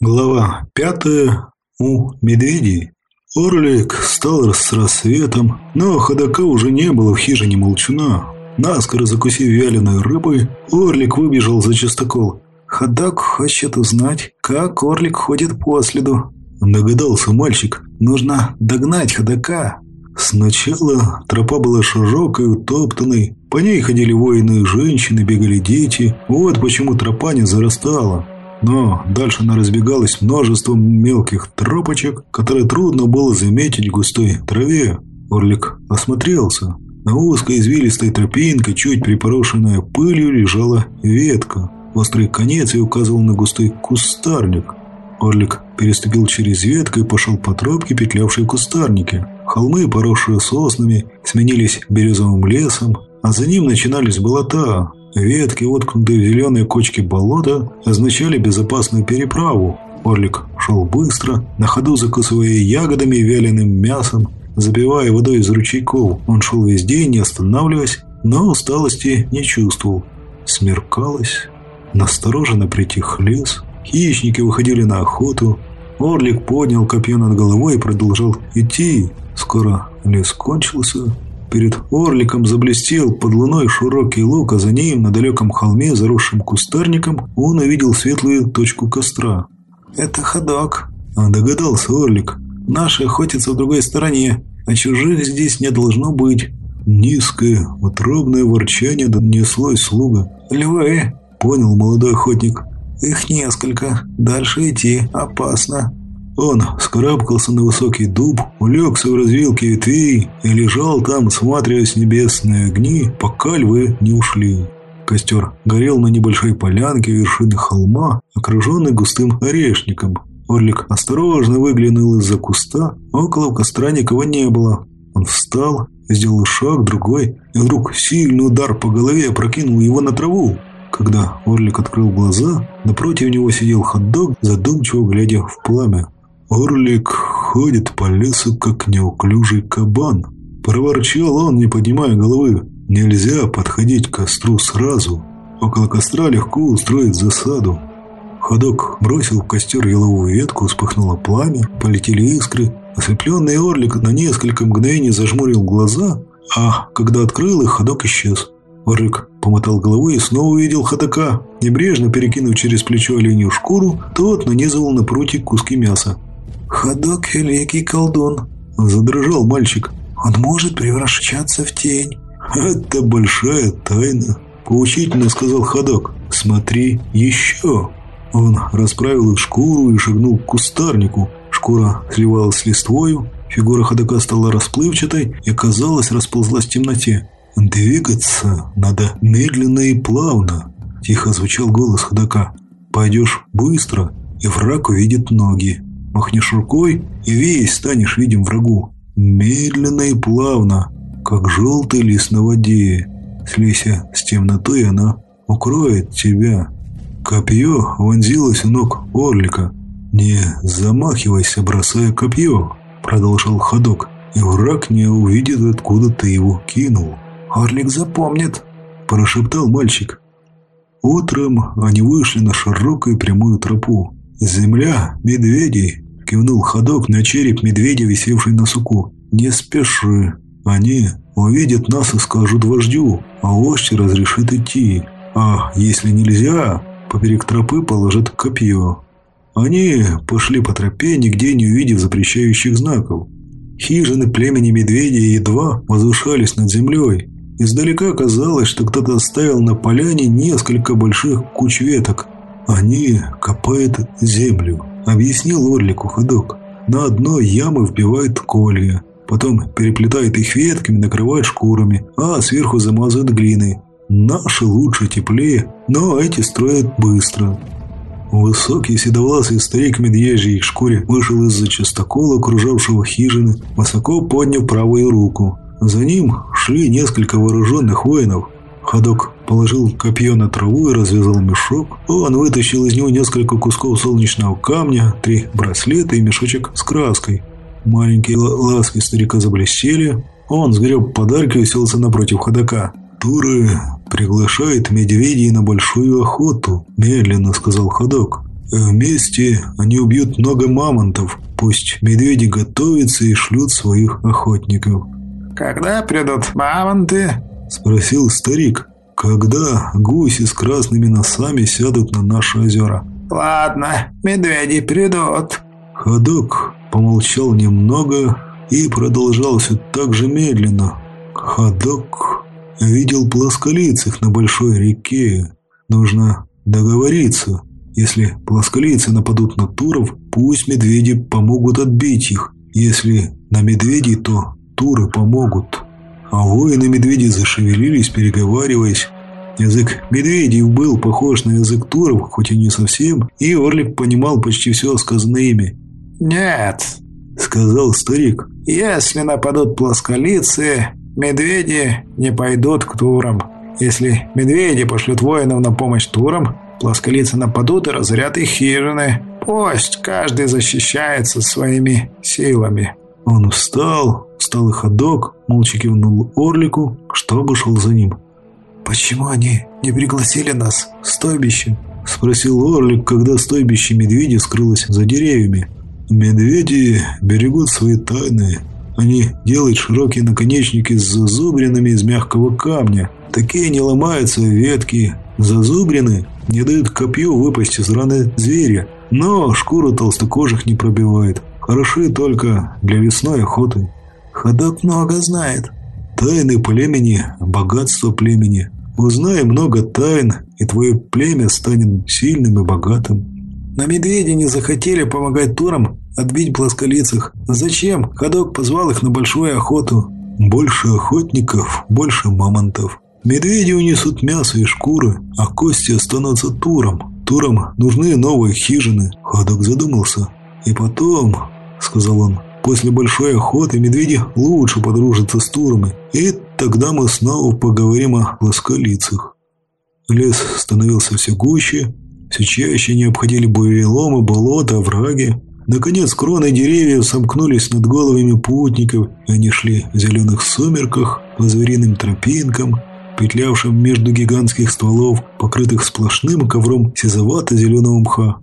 Глава пятая. У медведей. Орлик стал с рассветом, но ходока уже не было в хижине молчуна. Наскоро закусив вяленой рыбой, Орлик выбежал за частокол. «Ходок хочет узнать, как Орлик ходит по следу», – догадался мальчик. «Нужно догнать ходока». Сначала тропа была широкой, утоптанной. По ней ходили воины и женщины, бегали дети. Вот почему тропа не зарастала. Но дальше она разбегалась множеством мелких тропочек, которые трудно было заметить в густой траве. Орлик осмотрелся. На узкой извилистой тропинке, чуть припорошенная пылью, лежала ветка. Острый конец и указывал на густой кустарник. Орлик переступил через ветку и пошел по тропке, петлявшей в кустарнике. Холмы, поросшие соснами, сменились березовым лесом, а за ним начинались болота, Ветки, воткнутые в зеленые кочки болота, означали безопасную переправу. Орлик шел быстро, на ходу закусывая ягодами и вяленым мясом, забивая водой из ручейков. Он шел весь день, не останавливаясь, но усталости не чувствовал. Смеркалось, настороженно притих лес, хищники выходили на охоту. Орлик поднял копье над головой и продолжал идти. Скоро лес кончился, Перед орликом заблестел под луной широкий лук, а за ним, на далеком холме, заросшим кустарником, он увидел светлую точку костра. «Это ходок», догадался орлик. «Наши охотятся в другой стороне, а чужих здесь не должно быть». Низкое, утробное ворчание донесло из слуга. «Львы», – понял молодой охотник. «Их несколько. Дальше идти опасно». Он скарабкался на высокий дуб, улегся в развилке ветвей и лежал там, всматриваясь небесные огни, пока львы не ушли. Костер горел на небольшой полянке вершины холма, окруженный густым орешником. Орлик осторожно выглянул из-за куста, около костра никого не было. Он встал, сделал шаг, другой, и вдруг сильный удар по голове опрокинул его на траву. Когда Орлик открыл глаза, напротив него сидел хот-дог, задумчиво глядя в пламя. Орлик ходит по лесу, как неуклюжий кабан. Проворчал он, не поднимая головы. Нельзя подходить к костру сразу. Около костра легко устроить засаду. Ходок бросил в костер еловую ветку, вспыхнуло пламя, полетели искры. Ослепленный орлик на несколько мгновений зажмурил глаза, а когда открыл их, ходок исчез. Орлик помотал головой и снова увидел ходока. Небрежно перекинув через плечо оленью шкуру, тот нанизывал на прутик куски мяса. «Ходок – великий колдун», – задрожал мальчик. «Он может превращаться в тень». «Это большая тайна», – поучительно сказал Ходок. «Смотри еще». Он расправил их шкуру и шагнул к кустарнику. Шкура сливалась с листвою, фигура ходока стала расплывчатой и, казалось, расползлась в темноте. «Двигаться надо медленно и плавно», – тихо звучал голос ходока. «Пойдешь быстро, и враг увидит ноги. Махнешь рукой, и весь станешь видим врагу. Медленно и плавно, как желтый лист на воде. Слейся с темнотой, она укроет тебя. Копье вонзилось у ног орлика. «Не замахивайся, бросая копье», — продолжал ходок, «и враг не увидит, откуда ты его кинул». «Орлик запомнит», — прошептал мальчик. Утром они вышли на широкую прямую тропу. «Земля медведей!» – кивнул ходок на череп медведя, висевший на суку. «Не спеши. Они увидят нас и скажут вождю, а вождь разрешит идти. А если нельзя, поперек тропы положат копье». Они пошли по тропе, нигде не увидев запрещающих знаков. Хижины племени медведей едва возвышались над землей. Издалека казалось, что кто-то оставил на поляне несколько больших куч веток – «Они копают землю», — объяснил Орлику ходок. «На одной ямы вбивают колья, потом переплетают их ветками, накрывают шкурами, а сверху замазывают глиной. Наши лучше теплее, но эти строят быстро». Высокий седовласый старик в медвежьей шкуре вышел из-за частокола, окружавшего хижины, высоко подняв правую руку. За ним шли несколько вооруженных воинов. Ходок положил копье на траву и развязал мешок. Он вытащил из него несколько кусков солнечного камня, три браслета и мешочек с краской. Маленькие ласки старика заблестели. Он сгреб подарки и уселся напротив ходока. «Туры приглашает медведей на большую охоту», – медленно сказал ходок. Вместе они убьют много мамонтов. Пусть медведи готовятся и шлют своих охотников. «Когда придут мамонты?» – спросил старик. «Когда гуси с красными носами сядут на наши озера?» «Ладно, медведи придут». Ходок помолчал немного и продолжал все так же медленно. Ходок видел плосколицых на большой реке. Нужно договориться. Если плосколицы нападут на туров, пусть медведи помогут отбить их. Если на медведей, то туры помогут. А воины-медведи зашевелились, переговариваясь. Язык медведей был похож на язык туров, хоть и не совсем, и Орлик понимал почти все сказанное ими. «Нет», — сказал старик, — «если нападут плосколицы, медведи не пойдут к турам. Если медведи пошлют воинов на помощь турам, плосколицы нападут и разорят их хижины. Пусть каждый защищается своими силами». Он встал, встал и ходок, молча кивнул Орлику, чтобы шел за ним. «Почему они не пригласили нас в стойбище?» – спросил Орлик, когда стойбище медведя скрылось за деревьями. «Медведи берегут свои тайны. Они делают широкие наконечники с зазубринами из мягкого камня. Такие не ломаются ветки. Зазубрины не дают копью выпасть из раны зверя, но шкуру толстокожих не пробивает. Хороши только для лесной охоты. Ходок много знает. Тайны племени, богатство племени. Узнай много тайн, и твое племя станет сильным и богатым. Но медведи не захотели помогать турам отбить плосколицах. Зачем? Ходок позвал их на большую охоту. Больше охотников, больше мамонтов. Медведи унесут мясо и шкуры, а кости останутся турам. Турам нужны новые хижины. Ходок задумался. И потом, сказал он, после большой охоты медведи лучше подружатся с турами. И тогда мы снова поговорим о плосколицах. Лес становился все гуще, все чаще не обходили буреломы, болота, овраги. Наконец кроны деревьев сомкнулись над головами путников, и они шли в зеленых сумерках по звериным тропинкам, петлявшим между гигантских стволов, покрытых сплошным ковром сизовато-зеленого мха.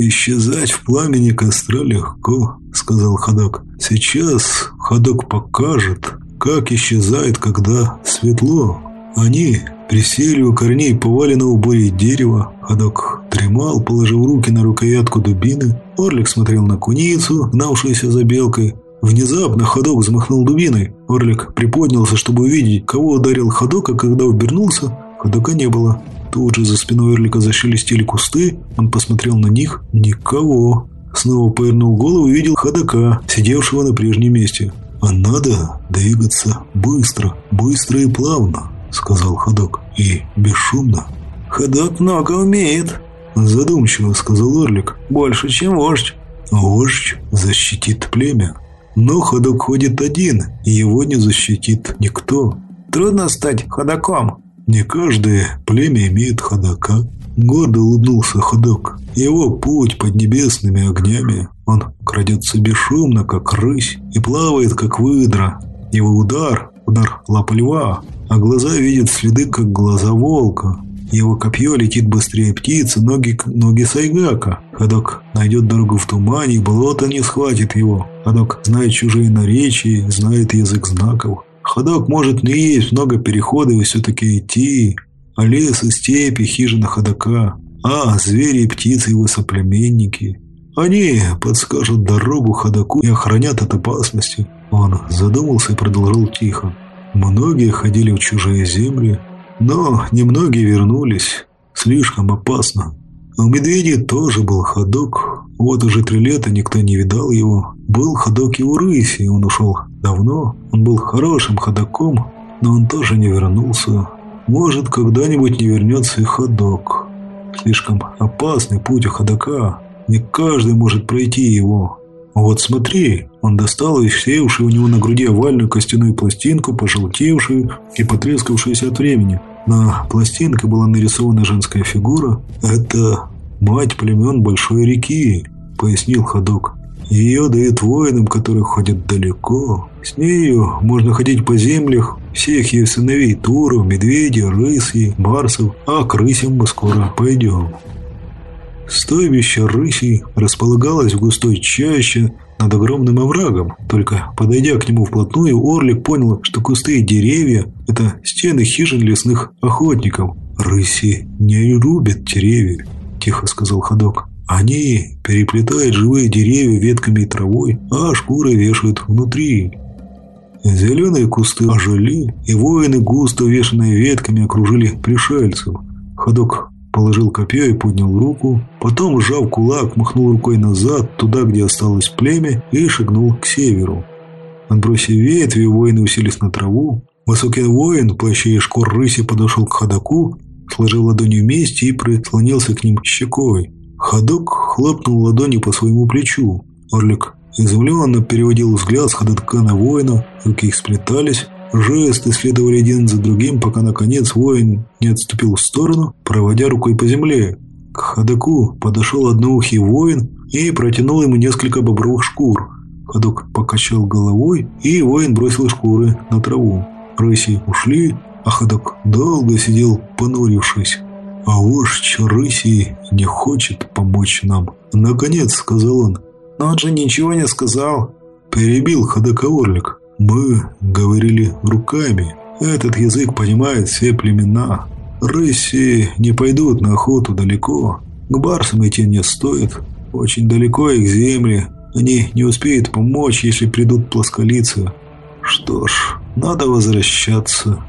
«Исчезать в пламени костра легко», — сказал Ходок. «Сейчас Ходок покажет, как исчезает, когда светло. Они присели у корней поваленного бурей дерева. Ходок дремал, положив руки на рукоятку дубины. Орлик смотрел на куницу, гнавшуюся за белкой. Внезапно ходок взмахнул дубиной. Орлик приподнялся, чтобы увидеть, кого ударил ходок, а когда обернулся, ходока не было. Тут же за спиной Орлика зашелестели кусты, он посмотрел на них. Никого. Снова повернул голову и увидел ходока, сидевшего на прежнем месте. «А надо двигаться быстро, быстро и плавно», — сказал ходок. «И бесшумно». «Ходок много умеет», — задумчиво сказал Орлик. «Больше, чем вождь». «Вождь защитит племя», но ходок ходит один, и его не защитит никто. Трудно стать ходоком. Не каждое племя имеет ходока. Гордо улыбнулся ходок. Его путь под небесными огнями. Он крадется бесшумно, как рысь, и плавает, как выдра. Его удар – удар лапа льва, а глаза видят следы, как глаза волка. Его копье летит быстрее птицы, ноги, ноги сайгака. Ходок найдет дорогу в тумане, и болото не схватит его. Ходок знает чужие наречия, знает язык знаков. Ходок может не есть много переходов и все-таки идти. А лес и степи, хижина ходока. А, звери и птицы его соплеменники. Они подскажут дорогу ходоку и охранят от опасности. Он задумался и продолжал тихо. Многие ходили в чужие земли, но немногие вернулись. Слишком опасно. У медведей тоже был ходок. Вот уже три лета никто не видал его. Был ходок и у рыси, и он ушел давно. Он был хорошим ходоком, но он тоже не вернулся. Может, когда-нибудь не вернется и ходок. Слишком опасный путь у ходока. Не каждый может пройти его. «Вот смотри!» Он достал из сеявшей у него на груди овальную костяную пластинку, пожелтевшую и потрескавшуюся от времени. На пластинке была нарисована женская фигура. «Это мать племен Большой реки», — пояснил ходок. «Ее дают воинам, которые ходят далеко. С нею можно ходить по землях всех ее сыновей Туров, Медведей, Рысей, Барсов, а к Рысям мы скоро пойдем». Стойбище рысей располагалось в густой чаще над огромным оврагом. Только подойдя к нему вплотную, Орлик понял, что кусты и деревья – это стены хижин лесных охотников. «Рыси не рубят деревья», – тихо сказал ходок. «Они переплетают живые деревья ветками и травой, а шкуры вешают внутри». Зеленые кусты ожили, и воины, густо увешанные ветками, окружили пришельцев. Ходок положил копье и поднял руку, потом, сжав кулак, махнул рукой назад, туда, где осталось племя, и шагнул к северу. Отбросив ветви, воины уселись на траву. Высокий воин, плаще и шкур рыси, подошел к ходаку, сложил ладони вместе и прислонился к ним щекой. Ходок хлопнул ладонью по своему плечу. Орлик изумленно переводил взгляд с ходока на воина, руки их сплетались, Жесты следовали один за другим, пока, наконец, воин не отступил в сторону, проводя рукой по земле. К ходоку подошел одноухий воин и протянул ему несколько бобровых шкур. Ходок покачал головой, и воин бросил шкуры на траву. Рыси ушли, а ходок долго сидел, понурившись. «А вождь рыси не хочет помочь нам», — наконец сказал он. «Но он же ничего не сказал», — перебил ходока Орлик. Мы говорили руками. Этот язык понимает все племена. Рыси не пойдут на охоту далеко. К барсам идти не стоит. Очень далеко их земли. Они не успеют помочь, если придут плосколицы. Что ж, надо возвращаться.